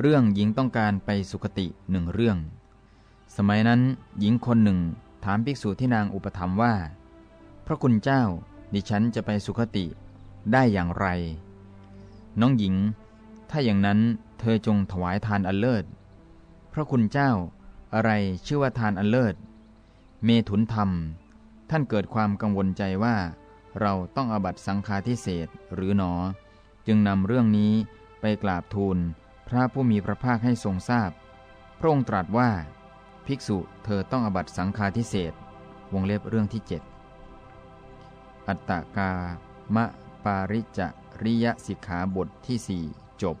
เรื่องหญิงต้องการไปสุคติหนึ่งเรื่อง สมัยนั้นหญิงคนหนึ่งถามภิกษุที่นางอุปถัมภ์ว่า พระคุณเจ้า ดิฉันจะไปสุคติได้อย่างไร น้องหญิง ถ้าอย่างนั้นเธอจงถวายทานอันเลิศ พระคุณเจ้าอะไรชื่อว่าทานอันเลิศ เมถุนธรรม ท่านเกิดความกังวลใจว่า เราต้องอบัตสังฆาทิเศษหรือหนอ จึงนำเรื่องนี้ไปกราบทูล พระผู้มีพระภาคให้ทรงทราบพระองค์ตรัสว่า ภิกษุเธอต้องอบัตสังฆาทิเศษวงเล็บเรื่องที่ 7 อัตตกามะปาริจริยสิกขาบทที่สี่จบ